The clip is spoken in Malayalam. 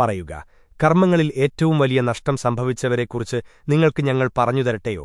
പറയുക കർമ്മങ്ങളിൽ ഏറ്റവും വലിയ നഷ്ടം സംഭവിച്ചവരെക്കുറിച്ച് നിങ്ങൾക്ക് ഞങ്ങൾ പറഞ്ഞു തരട്ടെയോ?